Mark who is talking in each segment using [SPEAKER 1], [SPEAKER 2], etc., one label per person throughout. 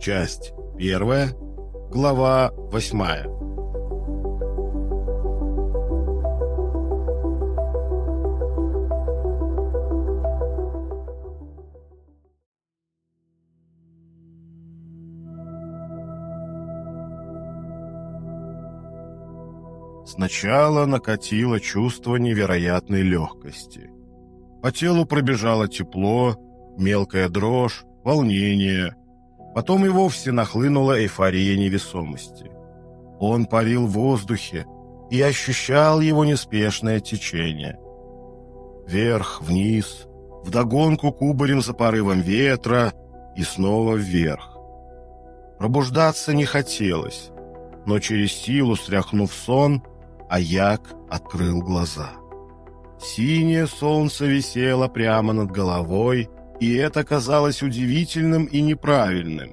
[SPEAKER 1] Часть первая, глава восьмая. Сначала накатило чувство невероятной легкости. По телу пробежало тепло, мелкая дрожь, волнение. Потом и вовсе нахлынула эйфория невесомости. Он парил в воздухе и ощущал его неспешное течение. Вверх, вниз, вдогонку кубарем за порывом ветра и снова вверх. Пробуждаться не хотелось, но через силу, стряхнув сон, Аяк открыл глаза. Синее солнце висело прямо над головой, и это казалось удивительным и неправильным.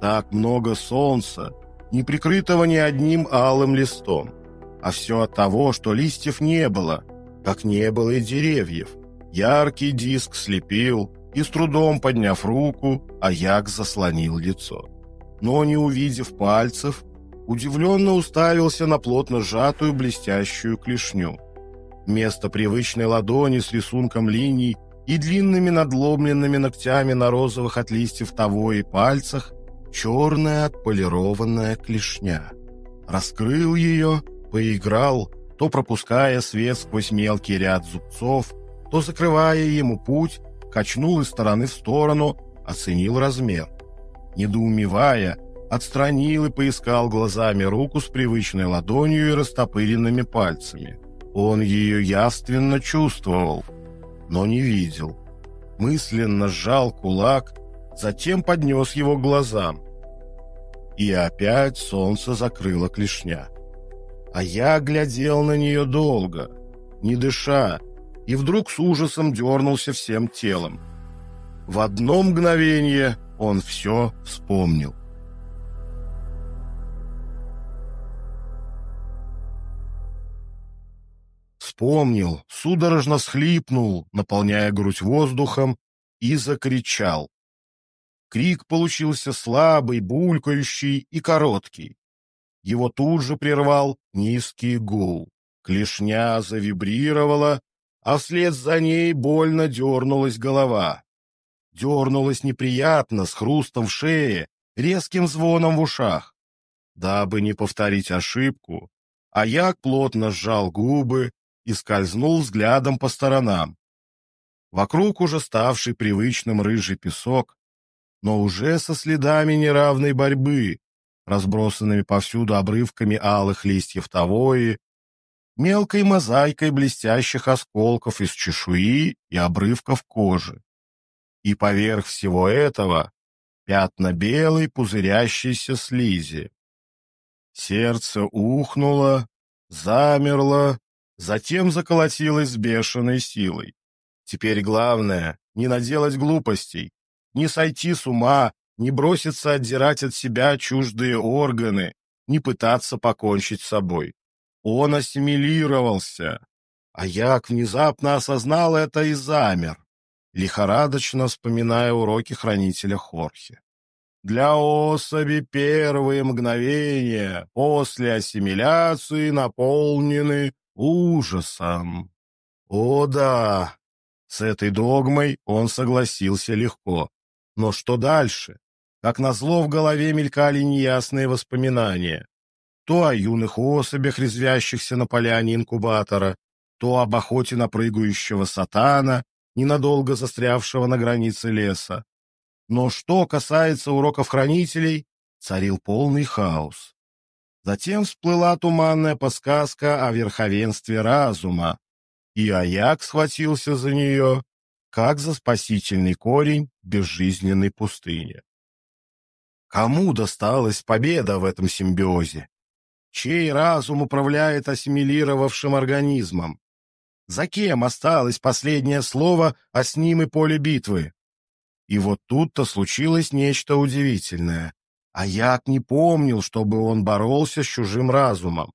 [SPEAKER 1] Так много солнца, не прикрытого ни одним алым листом, а все от того, что листьев не было, как не было и деревьев. Яркий диск слепил, и с трудом подняв руку, Аяк заслонил лицо. Но, не увидев пальцев, удивленно уставился на плотно сжатую блестящую клешню. Вместо привычной ладони с рисунком линий и длинными надломленными ногтями на розовых от листьев того и пальцах черная отполированная клешня. Раскрыл ее, поиграл, то пропуская свет сквозь мелкий ряд зубцов, то закрывая ему путь, качнул из стороны в сторону, оценил размер. Недоумевая, отстранил и поискал глазами руку с привычной ладонью и растопыренными пальцами. Он ее явственно чувствовал, но не видел. Мысленно сжал кулак, затем поднес его к глазам. И опять солнце закрыло клешня. А я глядел на нее долго, не дыша, и вдруг с ужасом дернулся всем телом. В одно мгновение он все вспомнил. Вспомнил, судорожно схлипнул, наполняя грудь воздухом, и закричал. Крик получился слабый, булькающий и короткий. Его тут же прервал низкий гул. Клешня завибрировала, а вслед за ней больно дернулась голова. Дернулась неприятно, с хрустом в шее, резким звоном в ушах. Дабы не повторить ошибку, Аяк плотно сжал губы и скользнул взглядом по сторонам. Вокруг уже ставший привычным рыжий песок, но уже со следами неравной борьбы, разбросанными повсюду обрывками алых листьев тавои, мелкой мозаикой блестящих осколков из чешуи и обрывков кожи. И поверх всего этого пятна белой пузырящейся слизи. Сердце ухнуло, замерло, затем заколотилось с бешеной силой. Теперь главное — не наделать глупостей, не сойти с ума, не броситься отдирать от себя чуждые органы, не пытаться покончить с собой. Он ассимилировался. А Як внезапно осознал это и замер, лихорадочно вспоминая уроки хранителя Хорхе. Для особи первые мгновения после ассимиляции наполнены ужасом. О да, с этой догмой он согласился легко. Но что дальше? Как назло в голове мелькали неясные воспоминания. То о юных особях, резвящихся на поляне инкубатора, то об охоте на прыгающего сатана, ненадолго застрявшего на границе леса. Но что касается уроков хранителей, царил полный хаос. Затем всплыла туманная подсказка о верховенстве разума, и Аяк схватился за нее, как за спасительный корень безжизненной пустыни. Кому досталась победа в этом симбиозе? Чей разум управляет ассимилировавшим организмом? За кем осталось последнее слово о с ним и поле битвы? И вот тут-то случилось нечто удивительное. А Як не помнил, чтобы он боролся с чужим разумом.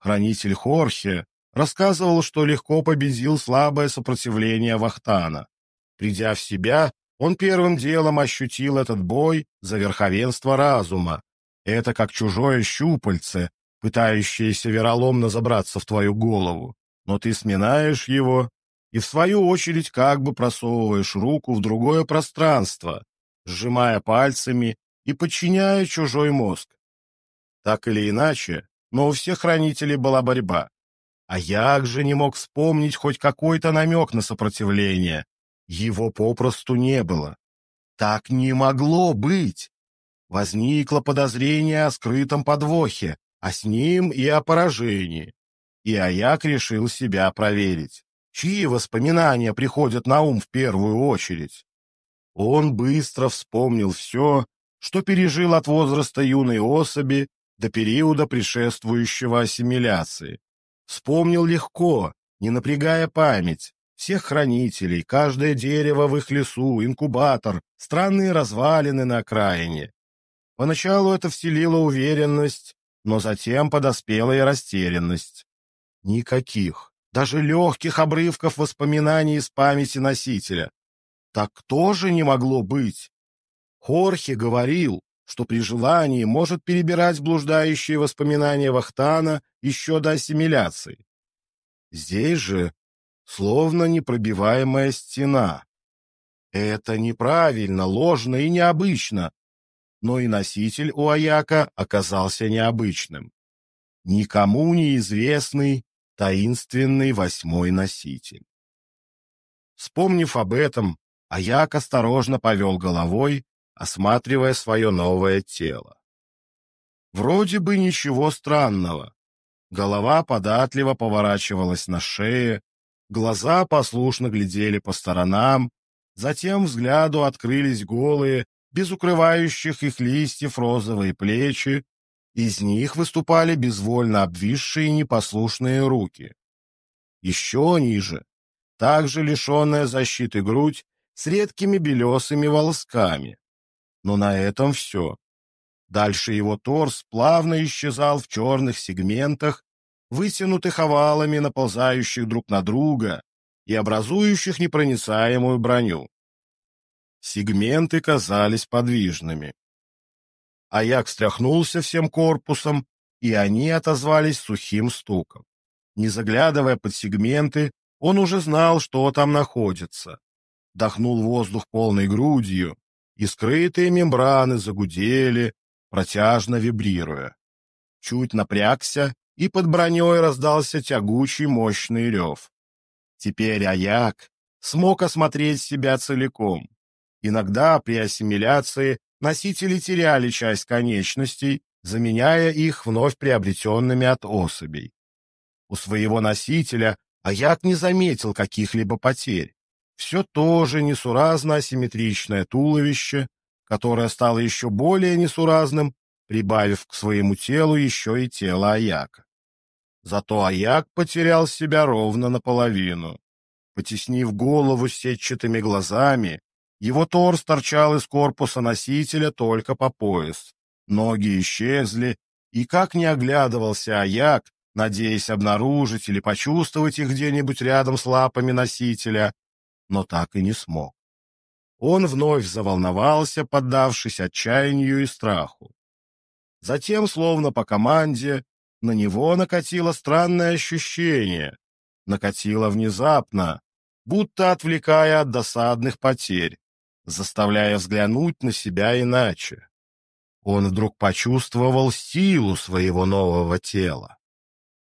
[SPEAKER 1] Хранитель Хорхе рассказывал, что легко победил слабое сопротивление Вахтана. Придя в себя, он первым делом ощутил этот бой за верховенство разума. Это как чужое щупальце, пытающееся вероломно забраться в твою голову. Но ты сминаешь его и, в свою очередь, как бы просовываешь руку в другое пространство, сжимая пальцами и подчиняя чужой мозг. Так или иначе, но у всех хранителей была борьба. А Як же не мог вспомнить хоть какой-то намек на сопротивление. Его попросту не было. Так не могло быть. Возникло подозрение о скрытом подвохе, а с ним и о поражении. И Аяк решил себя проверить. Чьи воспоминания приходят на ум в первую очередь? Он быстро вспомнил все, что пережил от возраста юной особи до периода предшествующего ассимиляции. Вспомнил легко, не напрягая память, всех хранителей, каждое дерево в их лесу, инкубатор, странные развалины на окраине. Поначалу это вселило уверенность, но затем подоспела и растерянность. Никаких, даже легких обрывков воспоминаний из памяти носителя. Так тоже не могло быть. Хорхе говорил, что при желании может перебирать блуждающие воспоминания Вахтана еще до ассимиляции. Здесь же словно непробиваемая стена. Это неправильно, ложно и необычно, но и носитель у Аяка оказался необычным. Никому неизвестный, таинственный восьмой носитель. Вспомнив об этом, Аяк осторожно повел головой, осматривая свое новое тело. Вроде бы ничего странного. Голова податливо поворачивалась на шее, глаза послушно глядели по сторонам, затем взгляду открылись голые, без укрывающих их листьев розовые плечи, из них выступали безвольно обвисшие непослушные руки. Еще ниже, также лишенная защиты грудь с редкими белесыми волосками. Но на этом все. Дальше его торс плавно исчезал в черных сегментах, вытянутых овалами, наползающих друг на друга и образующих непроницаемую броню. Сегменты казались подвижными. Аяк стряхнулся всем корпусом, и они отозвались сухим стуком. Не заглядывая под сегменты, он уже знал, что там находится. Дохнул воздух полной грудью, и скрытые мембраны загудели, протяжно вибрируя. Чуть напрягся, и под броней раздался тягучий мощный рев. Теперь Аяк смог осмотреть себя целиком. Иногда при ассимиляции носители теряли часть конечностей, заменяя их вновь приобретенными от особей. У своего носителя Аяк не заметил каких-либо потерь. Все то же несуразно асимметричное туловище, которое стало еще более несуразным, прибавив к своему телу еще и тело Аяка. Зато Аяк потерял себя ровно наполовину. Потеснив голову сетчатыми глазами, его торс торчал из корпуса носителя только по пояс. Ноги исчезли, и как не оглядывался Аяк, надеясь обнаружить или почувствовать их где-нибудь рядом с лапами носителя, но так и не смог. Он вновь заволновался, поддавшись отчаянию и страху. Затем, словно по команде, на него накатило странное ощущение. Накатило внезапно, будто отвлекая от досадных потерь заставляя взглянуть на себя иначе. Он вдруг почувствовал силу своего нового тела.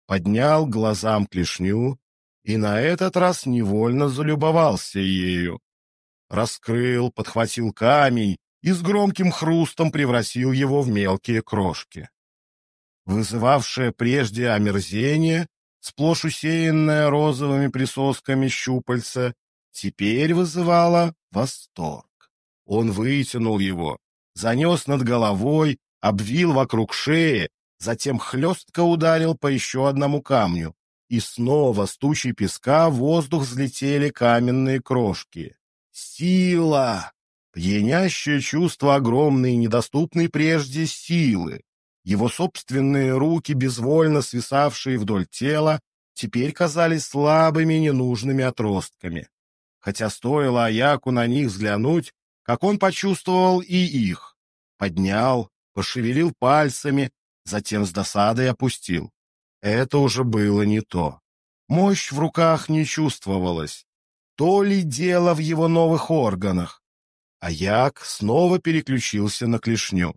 [SPEAKER 1] Поднял глазам клешню и на этот раз невольно залюбовался ею. Раскрыл, подхватил камень и с громким хрустом превратил его в мелкие крошки. Вызывавшее прежде омерзение, сплошь усеянное розовыми присосками щупальца, теперь вызывало восторг. Он вытянул его, занес над головой, обвил вокруг шеи, затем хлестко ударил по еще одному камню, и снова с тучей песка в воздух взлетели каменные крошки. Сила! Пьянящее чувство огромной и недоступной прежде силы. Его собственные руки, безвольно свисавшие вдоль тела, теперь казались слабыми ненужными отростками. хотя стоило Аяку на них взглянуть, как он почувствовал и их. Поднял, пошевелил пальцами, затем с досадой опустил. Это уже было не то. Мощь в руках не чувствовалась. То ли дело в его новых органах. Аяк снова переключился на клешню.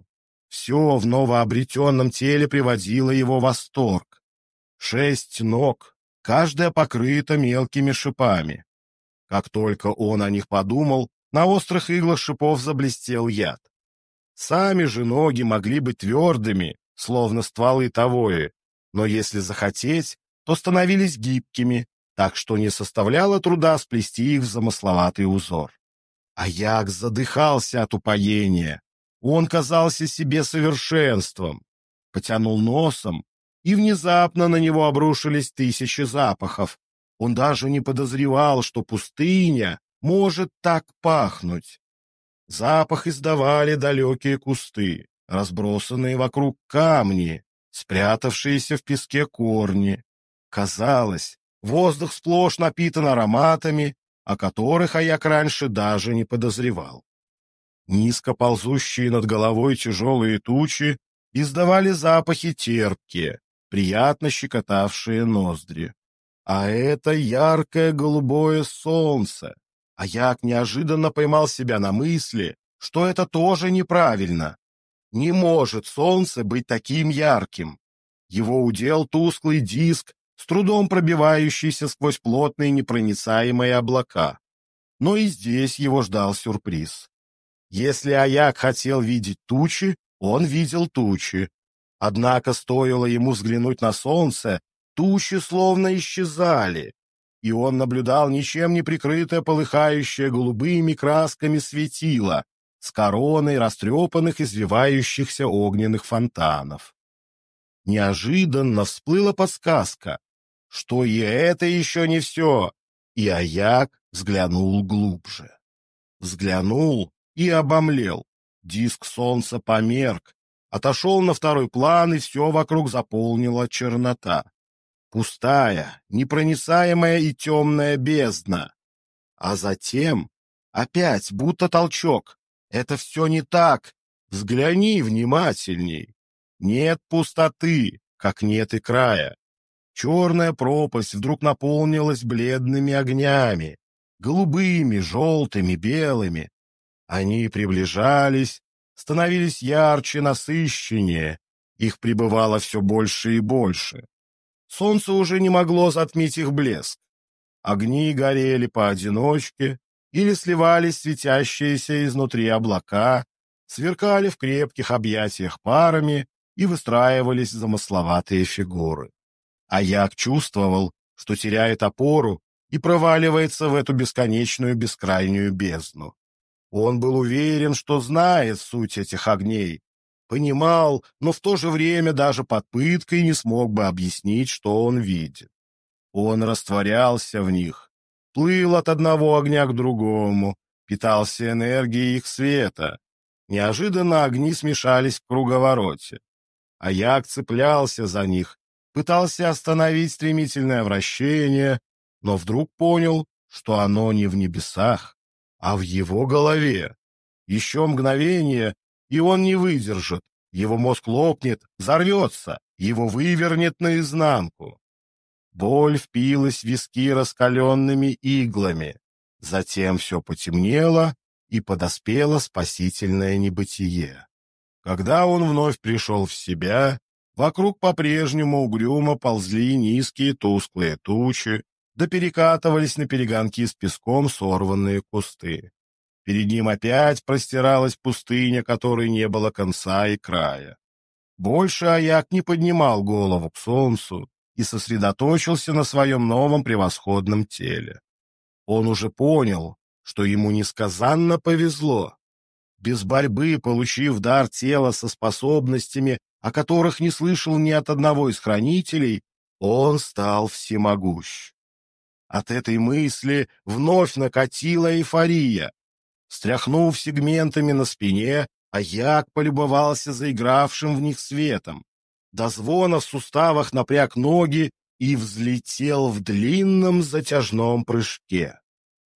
[SPEAKER 1] Все в новообретенном теле приводило его в восторг. Шесть ног, каждая покрыта мелкими шипами. Как только он о них подумал, на острых иглах шипов заблестел яд. Сами же ноги могли быть твердыми, словно стволы тавои, но если захотеть, то становились гибкими, так что не составляло труда сплести их в замысловатый узор. Аяк задыхался от упоения. Он казался себе совершенством. Потянул носом, и внезапно на него обрушились тысячи запахов. Он даже не подозревал, что пустыня может так пахнуть. Запах издавали далекие кусты, разбросанные вокруг камни, спрятавшиеся в песке корни. Казалось, воздух сплошь напитан ароматами, о которых Аяк раньше даже не подозревал. Низко ползущие над головой тяжелые тучи издавали запахи терпкие, приятно щекотавшие ноздри. А это яркое голубое солнце. Аяк неожиданно поймал себя на мысли, что это тоже неправильно. Не может солнце быть таким ярким. Его удел тусклый диск, с трудом пробивающийся сквозь плотные непроницаемые облака. Но и здесь его ждал сюрприз. Если Аяк хотел видеть тучи, он видел тучи. Однако стоило ему взглянуть на солнце, тучи словно исчезали, и он наблюдал ничем не прикрытое полыхающее голубыми красками светило с короной растрепанных извивающихся огненных фонтанов. Неожиданно всплыла подсказка, что и это еще не все, и Аяк взглянул глубже. Взглянул и обомлел. Диск солнца померк, отошел на второй план, и все вокруг заполнила чернота. Пустая, непроницаемая и темная бездна. А затем опять будто толчок. Это все не так. Взгляни внимательней. Нет пустоты, как нет и края. Черная пропасть вдруг наполнилась бледными огнями, голубыми, желтыми, белыми. Они приближались, становились ярче, насыщеннее, их прибывало все больше и больше. Солнце уже не могло затмить их блеск. Огни горели поодиночке или сливались светящиеся изнутри облака, сверкали в крепких объятиях парами и выстраивались замысловатые фигуры. Аяк чувствовал, что теряет опору и проваливается в эту бесконечную бескрайнюю бездну. Он был уверен, что знает суть этих огней, понимал, но в то же время даже под пыткой не смог бы объяснить, что он видит. Он растворялся в них, плыл от одного огня к другому, питался энергией их света. Неожиданно огни смешались в круговороте. Аяк цеплялся за них, пытался остановить стремительное вращение, но вдруг понял, что оно не в небесах, а в его голове. Еще мгновение, и он не выдержит. Его мозг лопнет, взорвется, его вывернет наизнанку. Боль впилась в виски раскаленными иглами. Затем все потемнело, и подоспело спасительное небытие. Когда он вновь пришел в себя, вокруг по-прежнему угрюмо ползли низкие тусклые тучи, да перекатывались на перегонки с песком сорванные кусты. Перед ним опять простиралась пустыня, которой не было конца и края. Больше Аяк не поднимал голову к солнцу и сосредоточился на своем новом превосходном теле. Он уже понял, что ему несказанно повезло. Без борьбы, получив дар тела со способностями, о которых не слышал ни от одного из хранителей, он стал всемогущ. От этой мысли вновь накатила эйфория. Стряхнув сегментами на спине, Аяк полюбовался заигравшим в них светом. До звона в суставах напряг ноги и взлетел в длинном затяжном прыжке.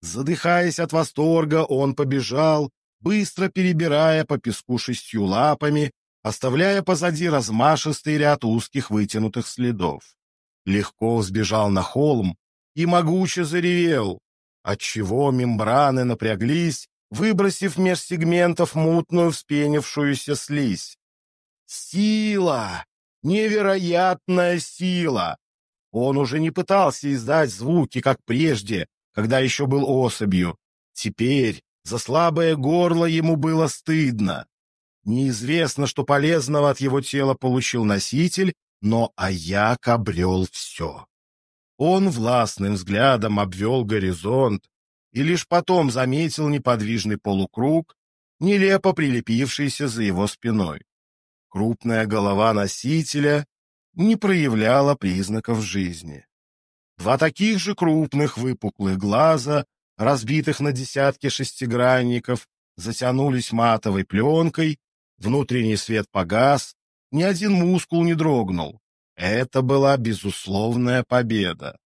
[SPEAKER 1] Задыхаясь от восторга, он побежал, быстро перебирая по песку шестью лапами, оставляя позади размашистый ряд узких вытянутых следов. Легко сбежал на холм и могуче заревел, отчего мембраны напряглись, выбросив меж сегментов мутную вспенившуюся слизь. Сила! Невероятная сила! Он уже не пытался издать звуки, как прежде, когда еще был особью. Теперь за слабое горло ему было стыдно. Неизвестно, что полезного от его тела получил носитель, но Аяк обрел все. Он властным взглядом обвел горизонт и лишь потом заметил неподвижный полукруг, нелепо прилепившийся за его спиной. Крупная голова носителя не проявляла признаков жизни. Два таких же крупных выпуклых глаза, разбитых на десятки шестигранников, затянулись матовой пленкой, внутренний свет погас, ни один мускул не дрогнул. Это была безусловная победа.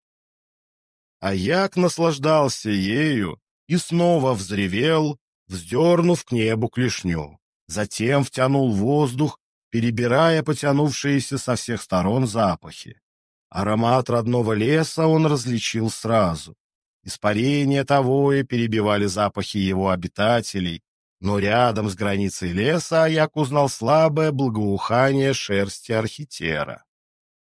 [SPEAKER 1] Аяк наслаждался ею и снова взревел, вздернув к небу клешню. Затем втянул воздух, перебирая потянувшиеся со всех сторон запахи. Аромат родного леса он различил сразу. Испарения того и перебивали запахи его обитателей, но рядом с границей леса Аяк узнал слабое благоухание шерсти архитера.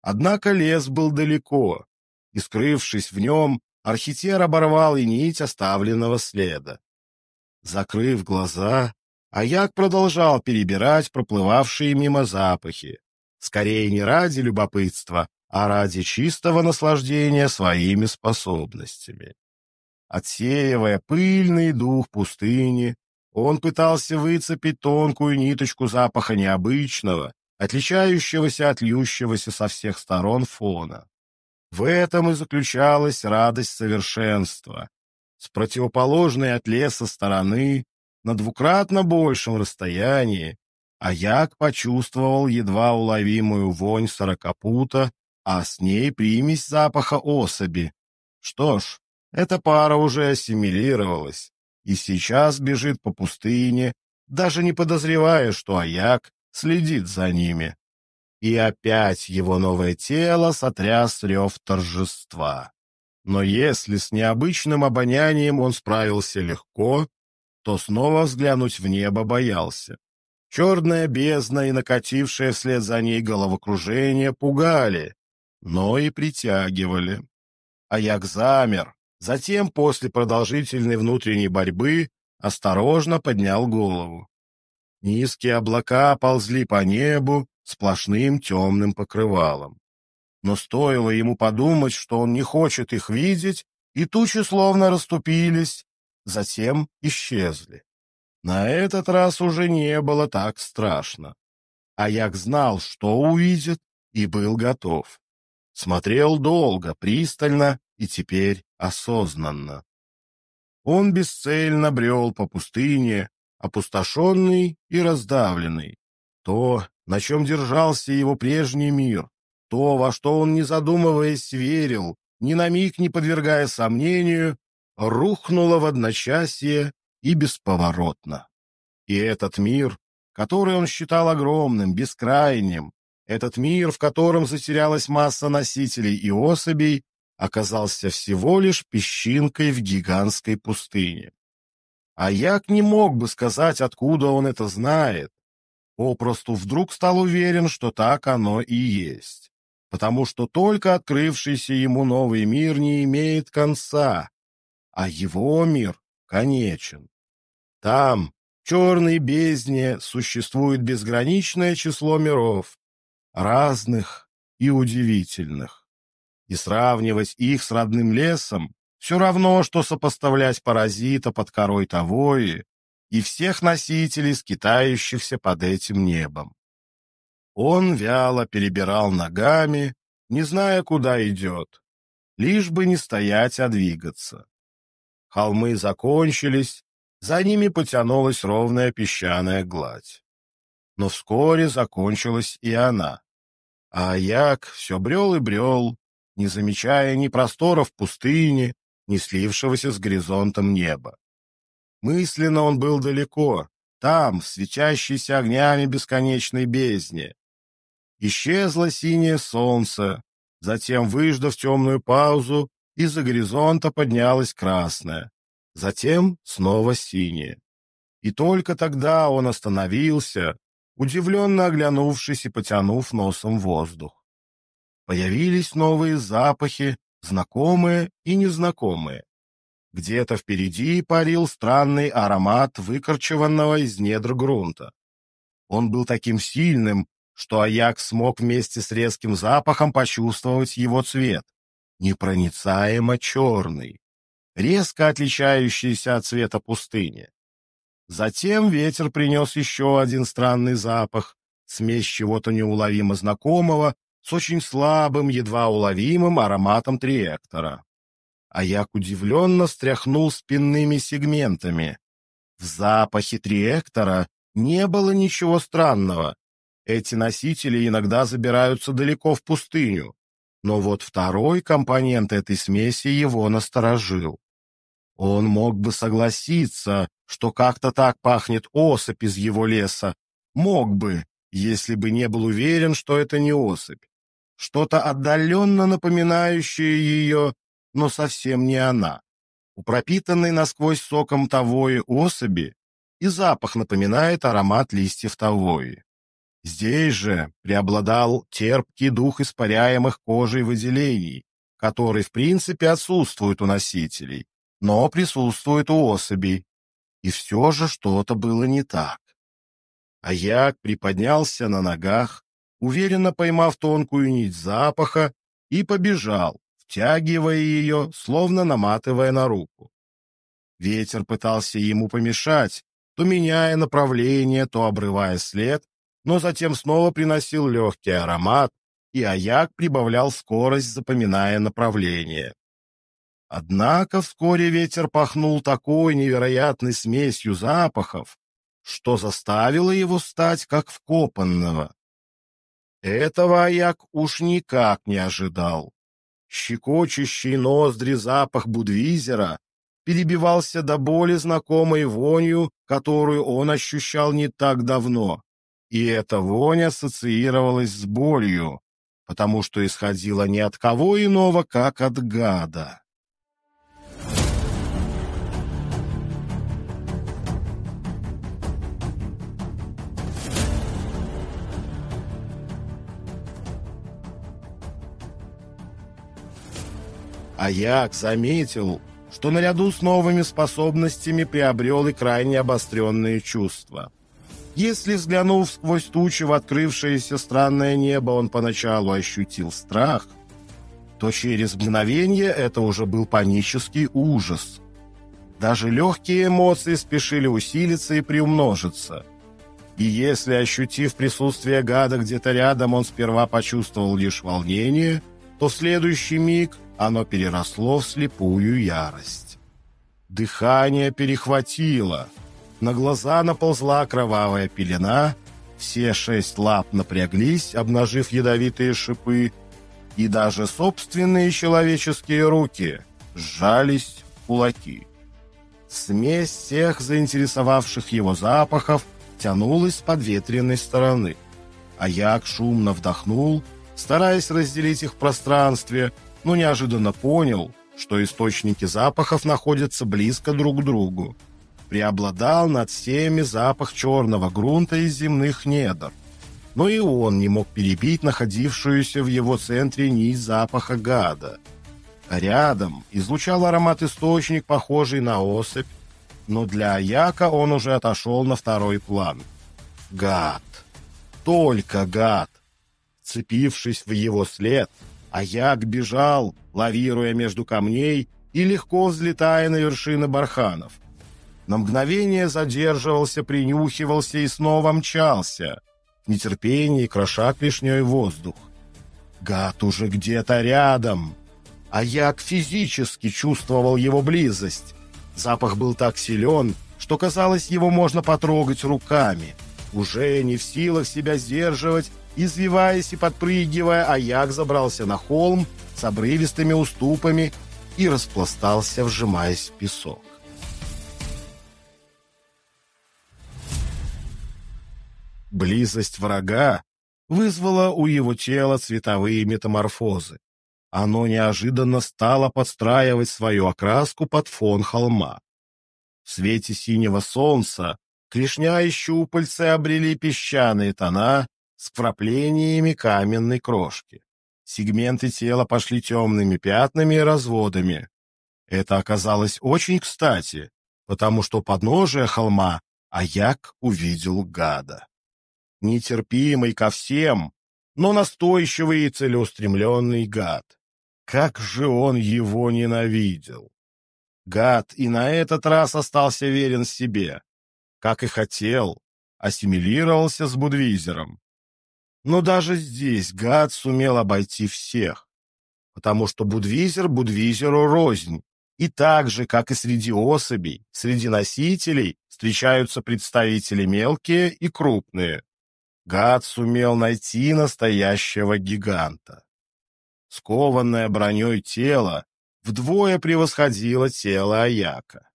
[SPEAKER 1] Однако лес был далеко, и, скрывшись в нем, архитер оборвал и нить оставленного следа. Закрыв глаза, Аяк продолжал перебирать проплывавшие мимо запахи, скорее не ради любопытства, а ради чистого наслаждения своими способностями. Отсеивая пыльный дух пустыни, он пытался выцепить тонкую ниточку запаха необычного, отличающегося от льющегося со всех сторон фона. В этом и заключалась радость совершенства. С противоположной от леса стороны, на двукратно большем расстоянии, Аяк почувствовал едва уловимую вонь сорокопута, а с ней примесь запаха особи. Что ж, эта пара уже ассимилировалась и сейчас бежит по пустыне, даже не подозревая, что Аяк следит за ними. И опять его новое тело сотряс рев торжества. Но если с необычным обонянием он справился легко, то снова взглянуть в небо боялся. Черная бездна и накатившее вслед за ней головокружение пугали, но и притягивали. Аяк замер, Затем, после продолжительной внутренней борьбы, осторожно поднял голову. Низкие облака ползли по небу сплошным темным покрывалом. Но стоило ему подумать, что он не хочет их видеть, и тучи словно расступились, затем исчезли. На этот раз уже не было так страшно. Аяк знал, что увидит, и был готов. Смотрел долго, пристально и теперь осознанно. Он бесцельно брел по пустыне, опустошенный и раздавленный. То, на чем держался его прежний мир, то, во что он, не задумываясь, верил, ни на миг не подвергая сомнению, рухнуло в одночасье и бесповоротно. И этот мир, который он считал огромным, бескрайним, этот мир, в котором затерялась масса носителей и особей, оказался всего лишь песчинкой в гигантской пустыне. А Як не мог бы сказать, откуда он это знает. Попросту вдруг стал уверен, что так оно и есть. Потому что только открывшийся ему новый мир не имеет конца, а его мир конечен. Там, в черной бездне, существует безграничное число миров, разных и удивительных и сравнивать их с родным лесом все равно, что сопоставлять паразита под корой Тавои и всех носителей, скитающихся под этим небом. Он вяло перебирал ногами, не зная, куда идет, лишь бы не стоять, а двигаться. Холмы закончились, за ними потянулась ровная песчаная гладь. Но вскоре закончилась и она. А Аяк все брел и брел, не замечая ни просторов пустыни, не слившегося с горизонтом неба. Мысленно он был далеко, там, в светящейся огнями бесконечной бездне. Исчезло синее солнце, затем, выждав темную паузу, из-за горизонта поднялось красное, затем снова синее. И только тогда он остановился, удивленно оглянувшись и потянув носом воздух. Появились новые запахи, знакомые и незнакомые. Где-то впереди парил странный аромат выкорчеванного из недр грунта. Он был таким сильным, что Аяк смог вместе с резким запахом почувствовать его цвет. Непроницаемо черный, резко отличающийся от цвета пустыни. Затем ветер принес еще один странный запах, смесь чего-то неуловимо знакомого с очень слабым, едва уловимым ароматом триэктора. Аяк удивленно стряхнул спинными сегментами. В запахе триэктора не было ничего странного. Эти носители иногда забираются далеко в пустыню. Но вот второй компонент этой смеси его насторожил. Он мог бы согласиться, что как-то так пахнет особь из его леса. Мог бы, если бы не был уверен, что это не особь. Что-то отдаленно напоминающее ее, но совсем не она. У пропитанной насквозь соком тавои особи и запах напоминает аромат листьев тавои. Здесь же преобладал терпкий дух испаряемых кожей выделений, который в принципе отсутствует у носителей, но присутствует у особей. И все же что-то было не так. Аяк приподнялся на ногах, уверенно поймав тонкую нить запаха, и побежал, втягивая ее, словно наматывая на руку. Ветер пытался ему помешать, то меняя направление, то обрывая след, но затем снова приносил легкий аромат, и Аяк прибавлял скорость, запоминая направление. Однако вскоре ветер пахнул такой невероятной смесью запахов, что заставило его стать как вкопанного. Этого Аяк уж никак не ожидал. Щекочущий ноздри запах Будвизера перебивался до боли знакомой вонью, которую он ощущал не так давно. И эта вонь ассоциировалась с болью, потому что исходила не от кого иного, как от гада. Аяк заметил, что наряду с новыми способностями приобрел и крайне обостренные чувства. Если, взглянув сквозь тучи в открывшееся странное небо, он поначалу ощутил страх, то через мгновение это уже был панический ужас. Даже легкие эмоции спешили усилиться и приумножиться. И если, ощутив присутствие гада где-то рядом, он сперва почувствовал лишь волнение, то в следующий миг оно переросло в слепую ярость. Дыхание перехватило — на глаза наползла кровавая пелена, все шесть лап напряглись, обнажив ядовитые шипы, и даже собственные человеческие руки сжались в кулаки. Смесь всех заинтересовавших его запахов тянулась с подветренной стороны. а Аяк шумно вдохнул, стараясь разделить их в пространстве, но неожиданно понял, что источники запахов находятся близко друг к другу преобладал над всеми запах черного грунта из земных недр. Но и он не мог перебить находившуюся в его центре нить запаха гада. Рядом излучал аромат источник, похожий на особь, но для Аяка он уже отошел на второй план. Гад. Только гад. Цепившись в его след, Аяк бежал, лавируя между камней и легко взлетая на вершины барханов. На мгновение задерживался, принюхивался и снова мчался, в нетерпении кроша клешней воздух. Гад уже где-то рядом, а я физически чувствовал его близость. Запах был так силен, что казалось, его можно потрогать руками. Уже не в силах себя сдерживать, извиваясь и подпрыгивая, Аяк забрался на холм с обрывистыми уступами и распластался, вжимаясь в песок. Близость врага вызвала у его тела цветовые метаморфозы. Оно неожиданно стало подстраивать свою окраску под фон холма. В свете синего солнца клешня и щупальцы обрели песчаные тона с вкраплениями каменной крошки. Сегменты тела пошли темными пятнами и разводами. Это оказалось очень кстати, потому что подножие холма Аяк увидел гада нетерпимый ко всем, но настойчивый и целеустремленный гад. Как же он его ненавидел! Гад и на этот раз остался верен себе, как и хотел, ассимилировался с Будвизером. Но даже здесь гад сумел обойти всех, потому что Будвизер Будвизеру рознь, и так же, как и среди особей, среди носителей встречаются представители мелкие и крупные. Гад сумел найти настоящего гиганта. Скованное броней тело вдвое превосходило тело Аяка.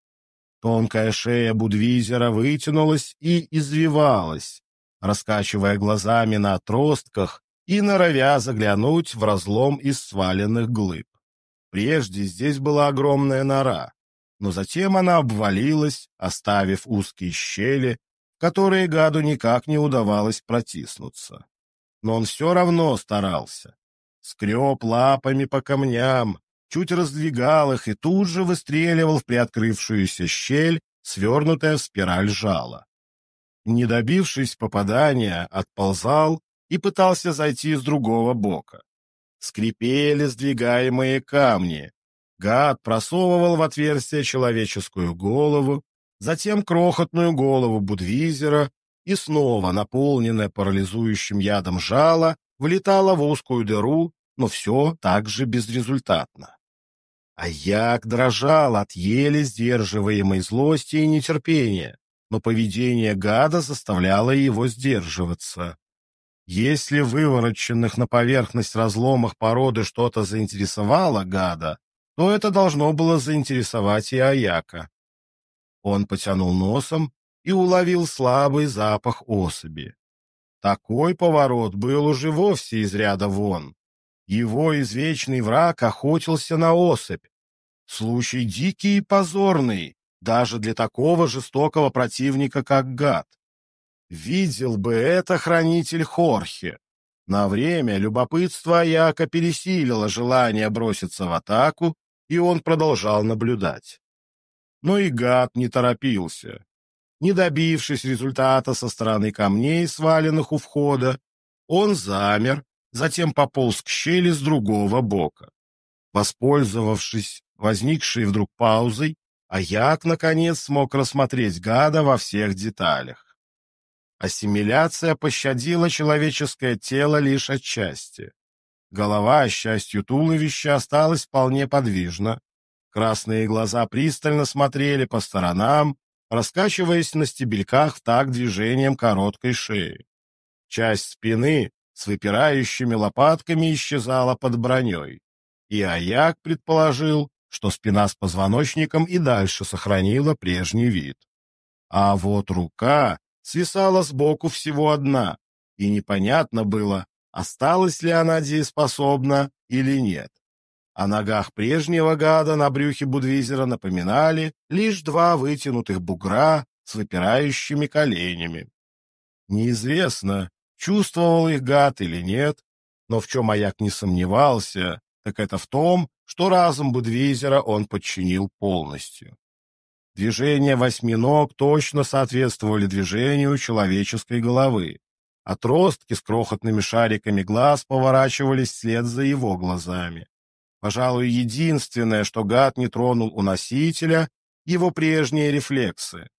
[SPEAKER 1] Тонкая шея Будвизера вытянулась и извивалась, раскачивая глазами на отростках и норовя заглянуть в разлом из сваленных глыб. Прежде здесь была огромная нора, но затем она обвалилась, оставив узкие щели которые гаду никак не удавалось протиснуться. Но он все равно старался. Скреб лапами по камням, чуть раздвигал их и тут же выстреливал в приоткрывшуюся щель, свернутая в спираль жала. Не добившись попадания, отползал и пытался зайти с другого бока. Скрипели сдвигаемые камни. Гад просовывал в отверстие человеческую голову, затем крохотную голову Будвизера и снова, наполненная парализующим ядом жало, влетала в узкую дыру, но все так же безрезультатно. А як дрожал от еле сдерживаемой злости и нетерпения, но поведение гада заставляло его сдерживаться. Если вывороченных на поверхность разломах породы что-то заинтересовало гада, то это должно было заинтересовать и Аяка. Он потянул носом и уловил слабый запах особи. Такой поворот был уже вовсе из ряда вон. Его извечный враг охотился на особь. Случай дикий и позорный, даже для такого жестокого противника, как гад. Видел бы это хранитель Хорхе. На время любопытство Аяка пересилило желание броситься в атаку, и он продолжал наблюдать. Но и гад не торопился. Не добившись результата со стороны камней, сваленных у входа, он замер, затем пополз к щели с другого бока. Воспользовавшись возникшей вдруг паузой, Аяк, наконец, смог рассмотреть гада во всех деталях. Ассимиляция пощадила человеческое тело лишь отчасти. Голова, счастью туловища, осталась вполне подвижна, Красные глаза пристально смотрели по сторонам, раскачиваясь на стебельках в такт движением короткой шеи. Часть спины с выпирающими лопатками исчезала под броней, и Аяк предположил, что спина с позвоночником и дальше сохранила прежний вид. А вот рука свисала сбоку всего одна, и непонятно было, осталась ли она дееспособна или нет. О ногах прежнего гада на брюхе Будвизера напоминали лишь два вытянутых бугра с выпирающими коленями. Неизвестно, чувствовал их гад или нет, но в чем маяк не сомневался, так это в том, что разум Будвизера он подчинил полностью. Движения восьми ног точно соответствовали движению человеческой головы. Отростки с крохотными шариками глаз поворачивались вслед за его глазами. Пожалуй, единственное, что гад не тронул у носителя, его прежние рефлексы.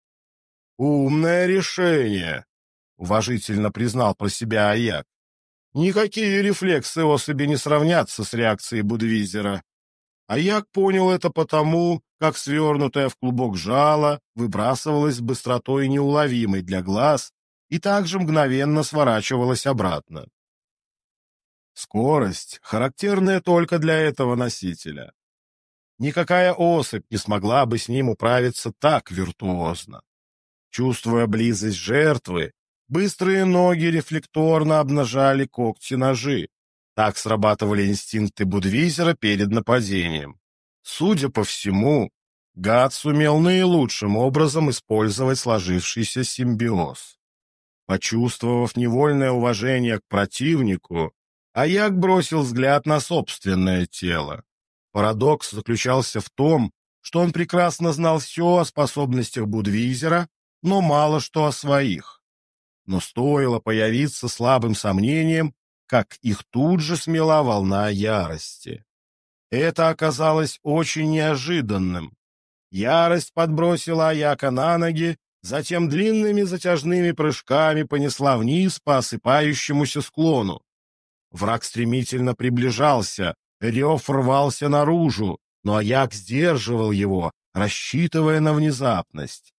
[SPEAKER 1] «Умное решение», — уважительно признал про себя Аяк. «Никакие рефлексы особи не сравнятся с реакцией Будвизера». Аяк понял это потому, как свернутая в клубок жало выбрасывалась с быстротой неуловимой для глаз и также мгновенно сворачивалась обратно. Скорость, характерная только для этого носителя. Никакая особь не смогла бы с ним управиться так виртуозно. Чувствуя близость жертвы, быстрые ноги рефлекторно обнажали когти-ножи. Так срабатывали инстинкты Будвизера перед нападением. Судя по всему, гад сумел наилучшим образом использовать сложившийся симбиоз. Почувствовав невольное уважение к противнику, Аяк бросил взгляд на собственное тело. Парадокс заключался в том, что он прекрасно знал все о способностях Будвизера, но мало что о своих. Но стоило появиться слабым сомнением, как их тут же смела волна ярости. Это оказалось очень неожиданным. Ярость подбросила Аяка на ноги, затем длинными затяжными прыжками понесла вниз по осыпающемуся склону. Враг стремительно приближался, рев рвался наружу, но Аяк сдерживал его, рассчитывая на внезапность.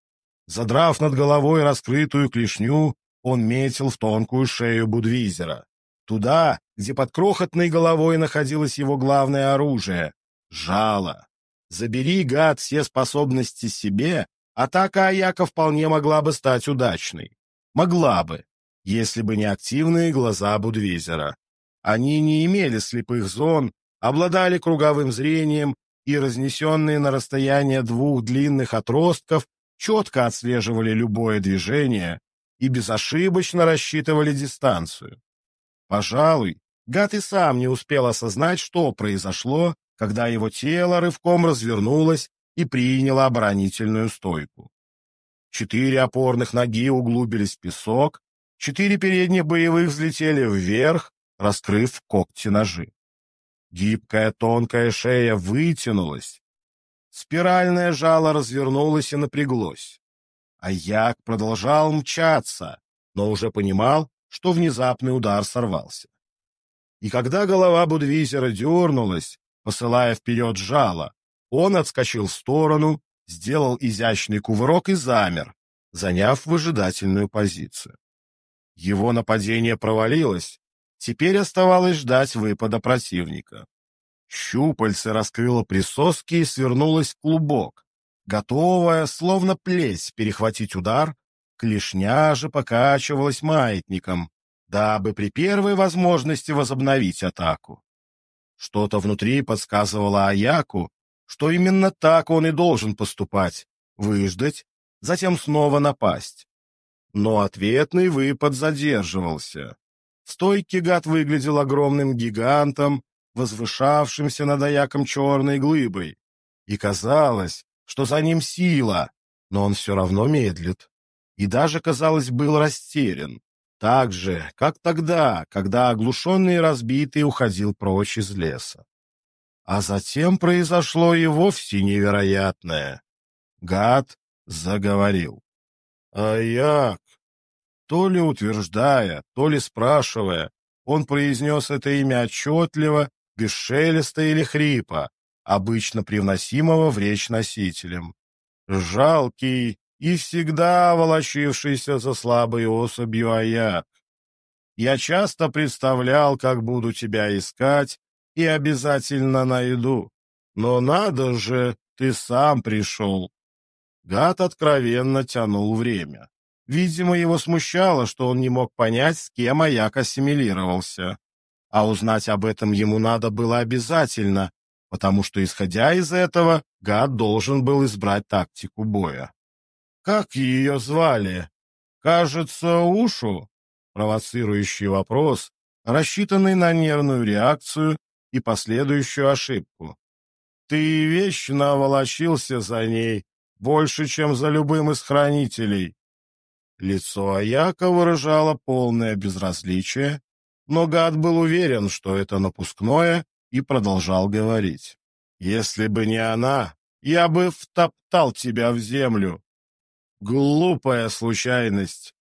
[SPEAKER 1] Задрав над головой раскрытую клешню, он метил в тонкую шею Будвизера. Туда, где под крохотной головой находилось его главное оружие — жало. Забери, гад, все способности себе, атака Аяка вполне могла бы стать удачной. Могла бы, если бы не активные глаза Будвизера. Они не имели слепых зон, обладали круговым зрением и, разнесенные на расстояние двух длинных отростков, четко отслеживали любое движение и безошибочно рассчитывали дистанцию. Пожалуй, гад и сам не успел осознать, что произошло, когда его тело рывком развернулось и приняло оборонительную стойку. Четыре опорных ноги углубились в песок, четыре передних боевых взлетели вверх, раскрыв когти-ножи. Гибкая тонкая шея вытянулась, спиральное жало развернулось и напряглось. А як продолжал мчаться, но уже понимал, что внезапный удар сорвался. И когда голова Будвизера дернулась, посылая вперед жало, он отскочил в сторону, сделал изящный кувырок и замер, заняв выжидательную позицию. Его нападение провалилось, теперь оставалось ждать выпада противника. Щупальце раскрыло присоски и свернулось клубок, готовая, словно плеть, перехватить удар, клешня же покачивалась маятником, дабы при первой возможности возобновить атаку. Что-то внутри подсказывало Аяку, что именно так он и должен поступать — выждать, затем снова напасть. Но ответный выпад задерживался. Стойкий гад выглядел огромным гигантом, возвышавшимся над Аяком черной глыбой, и казалось, что за ним сила, но он все равно медлит. И даже, казалось, был растерян. Так же, как тогда, когда оглушенный и разбитый уходил прочь из леса. А затем произошло и вовсе невероятное. Гад заговорил. «Аяк!» То ли утверждая, то ли спрашивая, он произнес это имя отчетливо, без шелеста или хрипа, обычно привносимого в речь носителем. Жалкий и всегда волочившийся за слабой особью Аяк. Я часто представлял, как буду тебя искать, и обязательно найду. Но надо же, ты сам пришел. Гад откровенно тянул время. Видимо, его смущало, что он не мог понять, с кем Аяк ассимилировался. А узнать об этом ему надо было обязательно, потому что, исходя из этого, гад должен был избрать тактику боя. Как ее звали? Кажется, Ушу? Провоцирующий вопрос, рассчитанный на нервную реакцию и последующую ошибку. Ты вечно волочился за ней, больше, чем за любым из хранителей. Лицо Аяка выражало полное безразличие, но гад был уверен, что это напускное, и продолжал говорить. «Если бы не она, я бы втоптал тебя в землю, Глупая случайность.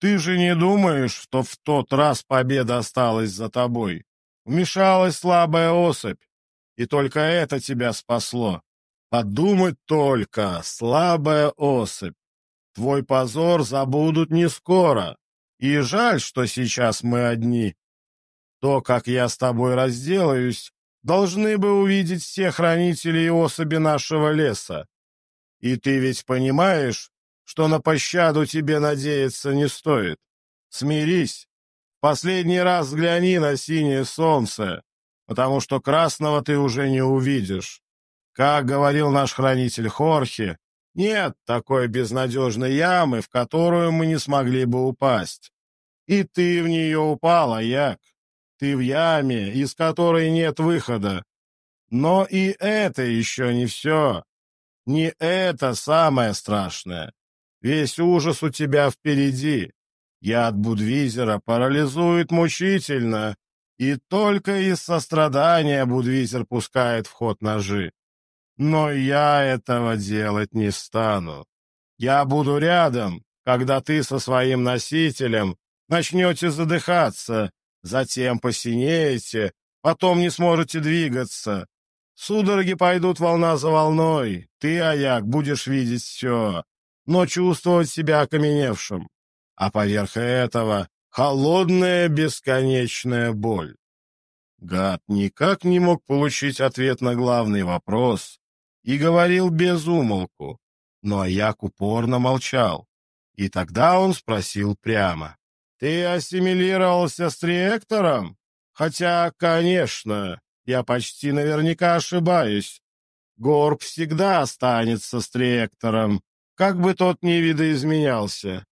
[SPEAKER 1] Ты же не думаешь, что в тот раз победа осталась за тобой? Вмешалась слабая особь, и только это тебя спасло. Подумать только, слабая особь. Твой позор забудут не скоро. И жаль, что сейчас мы одни. То, как я с тобой разделаюсь, должны бы увидеть все хранители и особи нашего леса. И ты ведь понимаешь, что на пощаду тебе надеяться не стоит. Смирись. Последний раз взгляни на синее солнце, потому что красного ты уже не увидишь. Как говорил наш хранитель Хорхе, нет такой безнадежной ямы, в которую мы не смогли бы упасть. И ты в нее упала, Як. Ты в яме, из которой нет выхода. Но и это еще не все. Не это самое страшное. Весь ужас у тебя впереди. Яд Будвизера парализует мучительно, и только из сострадания Будвизер пускает в ход ножи. Но я этого делать не стану. Я буду рядом, когда ты со своим носителем начнете задыхаться, затем посинеете, потом не сможете двигаться. Судороги пойдут волна за волной, ты, Аяк, будешь видеть все, но чувствовать себя окаменевшим. А поверх этого холодная бесконечная боль. Гад никак не мог получить ответ на главный вопрос и говорил без умолку, но Аяк упорно молчал. И тогда он спросил прямо. «Ты ассимилировался с Триектором? Хотя, конечно, я почти наверняка ошибаюсь. Горб всегда останется с Триектором, как бы тот ни видоизменялся.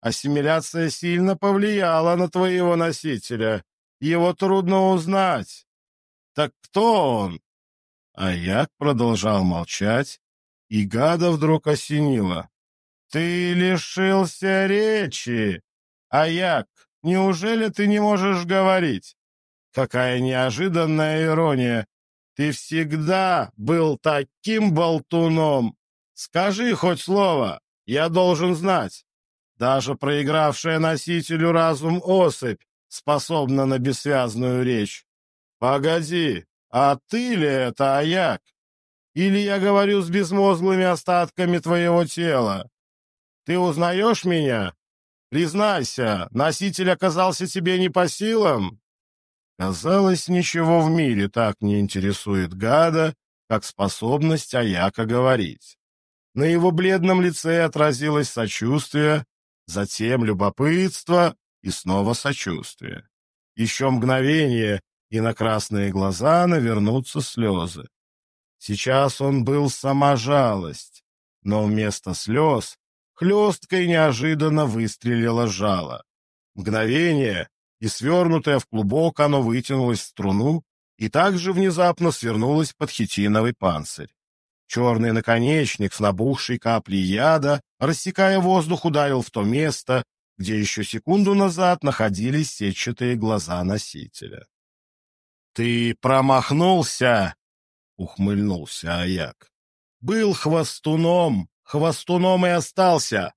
[SPEAKER 1] Ассимиляция сильно повлияла на твоего носителя. Его трудно узнать. Так кто он?» Аяк продолжал молчать, и гада вдруг осенило. «Ты лишился речи!» «Аяк, неужели ты не можешь говорить?» «Какая неожиданная ирония! Ты всегда был таким болтуном! Скажи хоть слово, я должен знать!» Даже проигравшая носителю разум особь способна на бессвязную речь. «Погоди, а ты ли это, Аяк? Или я говорю с безмозглыми остатками твоего тела? Ты узнаешь меня? Признайся, носитель оказался тебе не по силам?» Казалось, ничего в мире так не интересует гада, как способность Аяка говорить. На его бледном лице отразилось сочувствие, затем любопытство и снова сочувствие. Еще мгновение, и на красные глаза навернутся слезы. Сейчас он был сама жалость, но вместо слез хлесткой неожиданно выстрелило жало. Мгновение, и свернутое в клубок оно вытянулось в струну и также внезапно свернулось под хитиновый панцирь. Черный наконечник с набухшей каплей яда, рассекая воздух, ударил в то место, где еще секунду назад находились сетчатые глаза носителя. «Ты промахнулся!» — ухмыльнулся Аяк. «Был хвостуном, хвостуном и остался.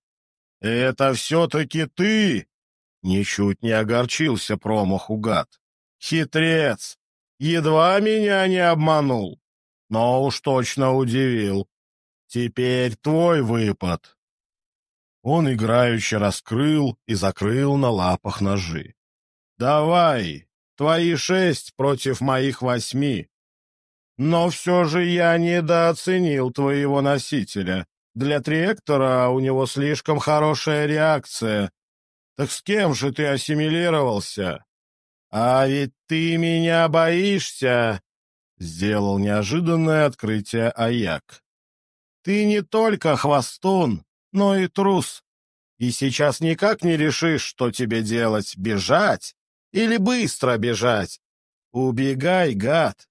[SPEAKER 1] Это все-таки ты!» Ничуть не огорчился промаху гад. «Хитрец! Едва меня не обманул, но уж точно удивил. Теперь твой выпад!» Он играюще раскрыл и закрыл на лапах ножи. «Давай, твои шесть против моих восьми. Но все же я недооценил твоего носителя. Для Триэктора у него слишком хорошая реакция. Так с кем же ты ассимилировался? А ведь ты меня боишься, — сделал неожиданное открытие Аяк. Ты не только хвостун, но и трус. И сейчас никак не решишь, что тебе делать — бежать или быстро бежать. Убегай, гад,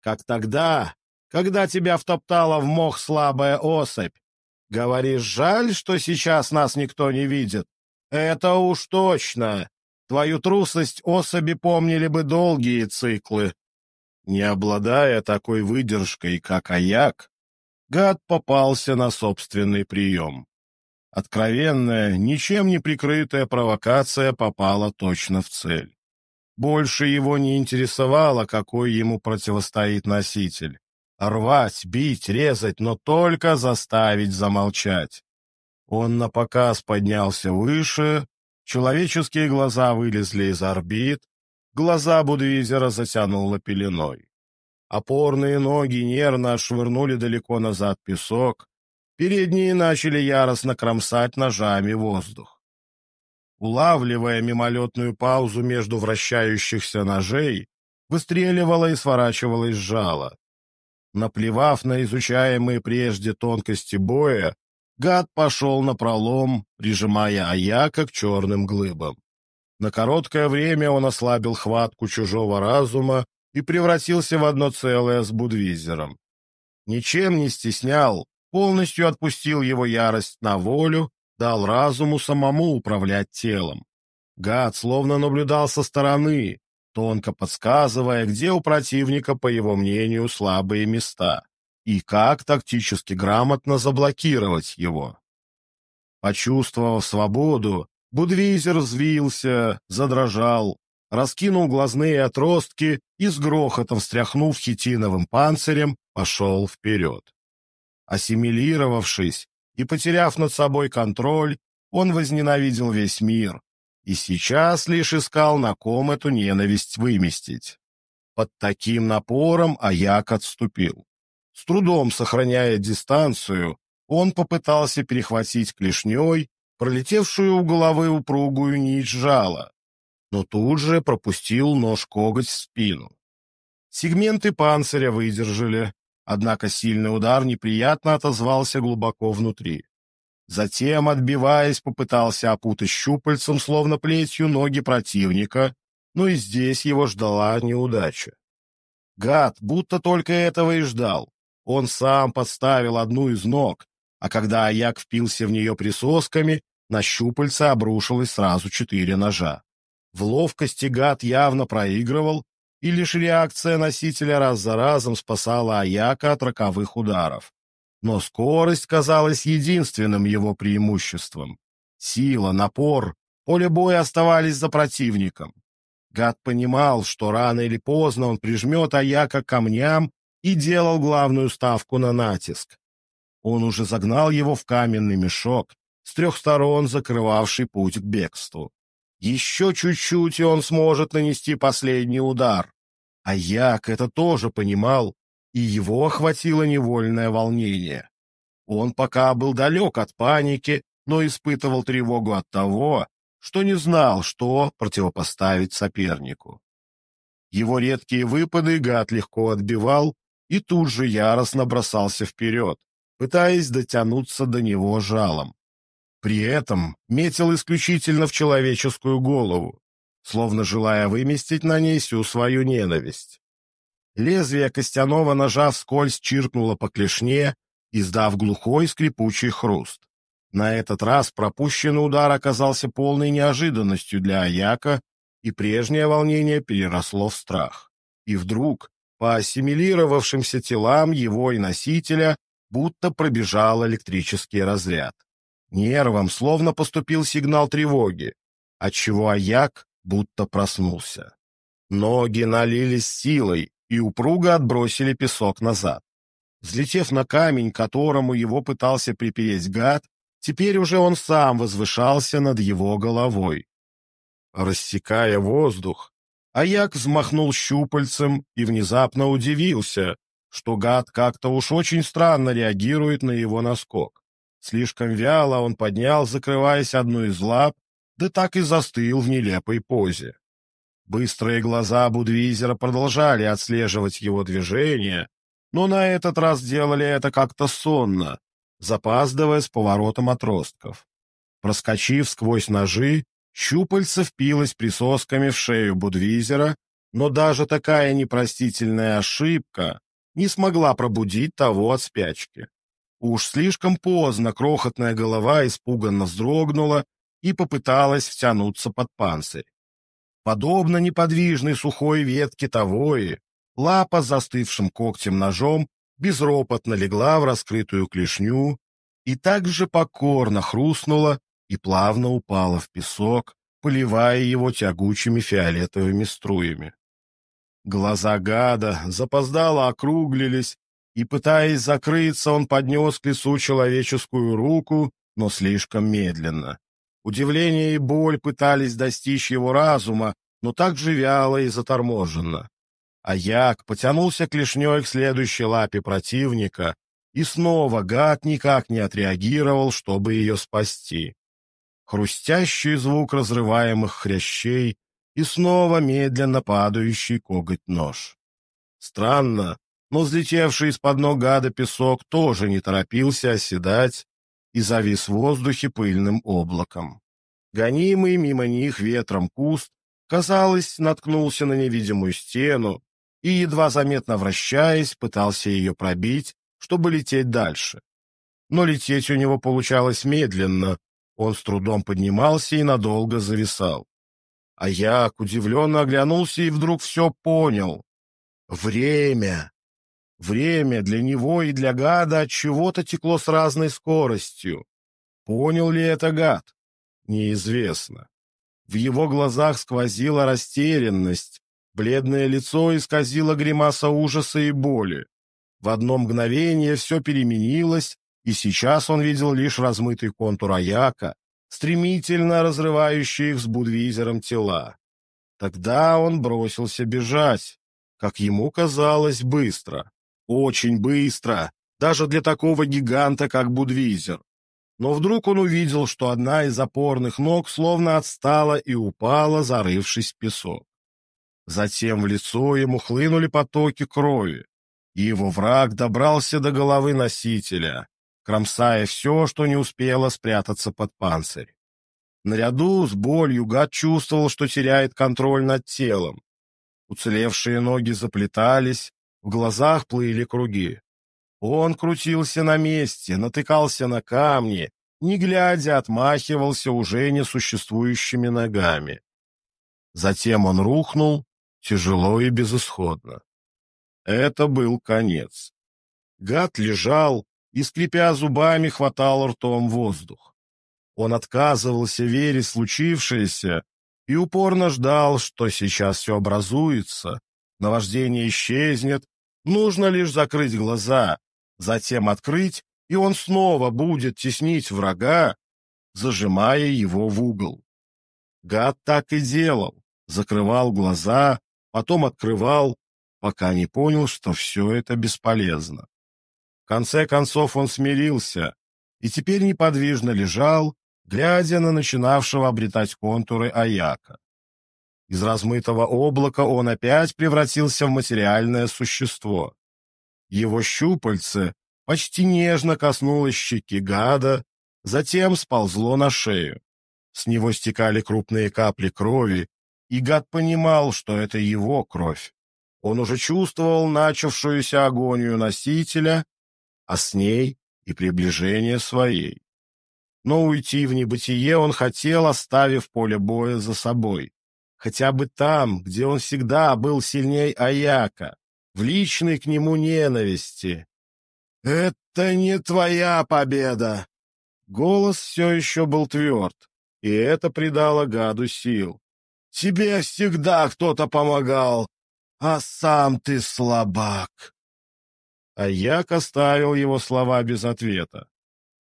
[SPEAKER 1] как тогда, когда тебя втоптала в мох слабая особь. Говоришь, жаль, что сейчас нас никто не видит? Это уж точно. Твою трусость особи помнили бы долгие циклы. Не обладая такой выдержкой, как Аяк, гад попался на собственный прием. Откровенная, ничем не прикрытая провокация попала точно в цель. Больше его не интересовало, какой ему противостоит носитель. Рвать, бить, резать, но только заставить замолчать. Он напоказ поднялся выше, человеческие глаза вылезли из орбит, глаза Будвизера затянуло пеленой. опорные ноги нервно отшвырнули далеко назад песок, передние начали яростно кромсать ножами воздух. Улавливая мимолетную паузу между вращающихся ножей, выстреливала и сворачивалась жало. Наплевав на изучаемые прежде тонкости боя, гад пошел на пролом, прижимая Аяка к черным глыбам. На короткое время он ослабил хватку чужого разума и превратился в одно целое с Будвизером. Ничем не стеснял, полностью отпустил его ярость на волю, дал разуму самому управлять телом. Гад словно наблюдал со стороны, тонко подсказывая, где у противника, по его мнению, слабые места, и как тактически грамотно заблокировать его. Почувствовав свободу, Будвизер взвился, задрожал, раскинул глазные отростки и с грохотом встряхнув хитиновым панцирем, пошел вперед. Ассимилировавшись и потеряв над собой контроль, он возненавидел весь мир и сейчас лишь искал, на ком эту ненависть выместить. Под таким напором Аяк отступил. С трудом сохраняя дистанцию, он попытался перехватить клешней пролетевшую у головы упругую нить жала, но тут же пропустил нож-коготь в спину. Сегменты панциря выдержали, однако сильный удар неприятно отозвался глубоко внутри. Затем, отбиваясь, попытался опутать щупальцем, словно плетью, ноги противника, но и здесь его ждала неудача. Гад будто только этого и ждал. Он сам подставил одну из ног, а когда Аяк впился в нее присосками, на щупальце обрушилось сразу четыре ножа. В ловкости гад явно проигрывал, и лишь реакция носителя раз за разом спасала Аяка от роковых ударов. Но скорость казалась единственным его преимуществом. Сила, напор, поле боя оставались за противником. Гад понимал, что рано или поздно он прижмет Аяка к камням и делал главную ставку на натиск. Он уже загнал его в каменный мешок, с трех сторон закрывавший путь к бегству. Еще чуть-чуть, и он сможет нанести последний удар. А Як это тоже понимал, и его охватило невольное волнение. Он пока был далек от паники, но испытывал тревогу от того, что не знал, что противопоставить сопернику. Его редкие выпады гад легко отбивал и тут же яростно бросался вперед, пытаясь дотянуться до него жалом. При этом метил исключительно в человеческую голову, словно желая выместить на ней всю свою ненависть. Лезвие костяного ножа вскользь чиркнуло по клешне, издав глухой скрипучий хруст. На этот раз пропущенный удар оказался полной неожиданностью для Аяка, и прежнее волнение переросло в страх. И вдруг, по ассимилировавшимся телам его и носителя, будто пробежал электрический разряд. Нервам словно поступил сигнал тревоги, отчего Аяк будто проснулся. Ноги налились силой и упруго отбросили песок назад. Взлетев на камень, которому его пытался припереть гад, теперь уже он сам возвышался над его головой. Рассекая воздух, Аяк взмахнул щупальцем и внезапно удивился, что гад как-то уж очень странно реагирует на его наскок. Слишком вяло он поднял, закрываясь одну из лап, да так и застыл в нелепой позе. Быстрые глаза Будвизера продолжали отслеживать его движения, но на этот раз делали это как-то сонно, запаздывая с поворотом отростков. Проскочив сквозь ножи, щупальце впилось присосками в шею Будвизера, но даже такая непростительная ошибка не смогла пробудить того от спячки. Уж слишком поздно крохотная голова испуганно вздрогнула и попыталась втянуться под панцирь. Подобно неподвижной сухой ветке тавои, лапа с застывшим когтем-ножом безропотно легла в раскрытую клешню и также покорно хрустнула и плавно упала в песок, поливая его тягучими фиолетовыми струями. Глаза гада запоздало округлились и, пытаясь закрыться, он поднес к лицу человеческую руку, но слишком медленно. Удивление и боль пытались достичь его разума, но так же вяло и заторможенно. А як потянулся клешней к следующей лапе противника, и снова гад никак не отреагировал, чтобы ее спасти. Хрустящий звук разрываемых хрящей и снова медленно падающий коготь-нож. Странно, но взлетевший из-под ног гада песок тоже не торопился оседать и завис в воздухе пыльным облаком. Гонимый мимо них ветром куст, казалось, наткнулся на невидимую стену и, едва заметно вращаясь, пытался ее пробить, чтобы лететь дальше. Но лететь у него получалось медленно, он с трудом поднимался и надолго зависал. А я удивленно оглянулся и вдруг все понял. Время! Время для него и для гада от чего-то текло с разной скоростью. Понял ли это гад? Неизвестно. В его глазах сквозила растерянность, бледное лицо исказило гримаса ужаса и боли. В одно мгновение все переменилось, и сейчас он видел лишь размытый контур Аяка, стремительно разрывающий их с Будвизером тела. Тогда он бросился бежать, как ему казалось, быстро. Очень быстро, даже для такого гиганта, как Будвизер. Но вдруг он увидел, что одна из опорных ног словно отстала и упала, зарывшись в песок. Затем в лицо ему хлынули потоки крови и его враг добрался до головы носителя, кромсая все, что не успело спрятаться под панцирь. Наряду с болью гад чувствовал, что теряет контроль над телом. Уцелевшие ноги заплетались, в глазах плыли круги. Он крутился на месте, натыкался на камни, не глядя отмахивался уже несуществующими ногами. Затем он рухнул, тяжело и безысходно. Это был конец. Гад лежал и, скрипя зубами, хватал ртом воздух. Он отказывался верить в случившееся и упорно ждал, что сейчас все образуется, наваждение исчезнет, нужно лишь закрыть глаза, затем открыть, и он снова будет теснить врага, зажимая его в угол. Гад так и делал, закрывал глаза, потом открывал, пока не понял, что все это бесполезно. В конце концов он смирился и теперь неподвижно лежал, глядя на начинавшего обретать контуры Аяка. Из размытого облака он опять превратился в материальное существо. Его щупальце почти нежно коснулось щеки гада, затем сползло на шею. С него стекали крупные капли крови, и гад понимал, что это его кровь. Он уже чувствовал начавшуюся агонию носителя, а с ней и приближение своей. Но уйти в небытие он хотел, оставив поле боя за собой. Хотя бы там, где он всегда был сильней Аяка, в личной к нему ненависти. «Это не твоя победа!» Голос все еще был тверд, и это придало гаду сил. «Тебе всегда кто-то помогал, а сам ты слабак. А Як оставил его слова без ответа.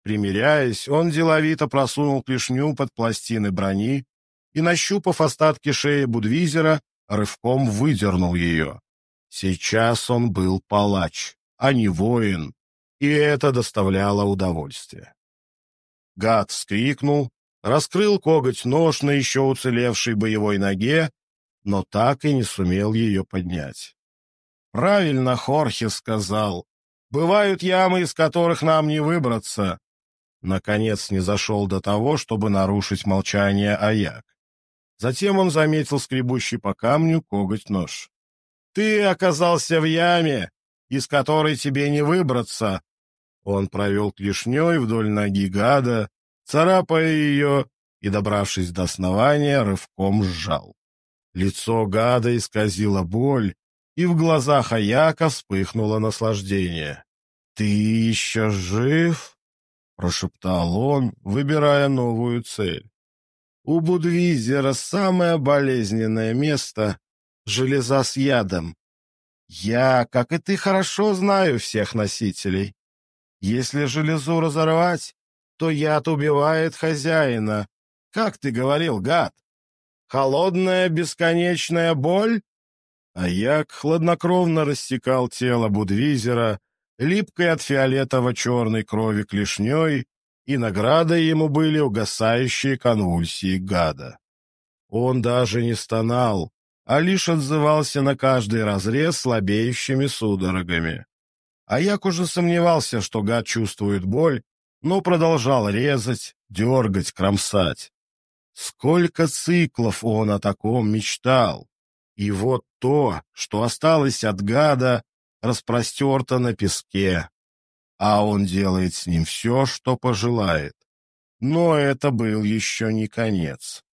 [SPEAKER 1] Примиряясь, он деловито просунул клешню под пластины брони и, нащупав остатки шеи Будвизера, рывком выдернул ее. Сейчас он был палач, а не воин, и это доставляло удовольствие. Гад вскрикнул, раскрыл коготь-нож на еще уцелевшей боевой ноге но так и не сумел ее поднять. Правильно Хорхе сказал. Бывают ямы, из которых нам не выбраться. Наконец не зашел до того, чтобы нарушить молчание Аяк. Затем он заметил скребущий по камню коготь-нож. «Ты оказался в яме, из которой тебе не выбраться!» Он провел клешней вдоль ноги гада, царапая ее и, добравшись до основания, рывком сжал. Лицо гада исказило боль, и в глазах Аяка вспыхнуло наслаждение. «Ты еще жив?» — прошептал он, выбирая новую цель. «У Будвизера самое болезненное место — железа с ядом. Я, как и ты, хорошо знаю всех носителей. Если железу разорвать, то яд убивает хозяина. Как ты говорил, гад?» Холодная бесконечная боль? А як хладнокровно рассекал тело Будвизера, липкой от фиолетово-черной крови клешней, и наградой ему были угасающие конвульсии гада. Он даже не стонал, а лишь отзывался на каждый разрез слабеющими судорогами. А як уже сомневался, что гад чувствует боль, но продолжал резать, дергать, кромсать. Сколько циклов он о таком мечтал! И вот то, что осталось от гада, распростерто на песке. А он делает с ним все, что пожелает. Но это был еще не конец.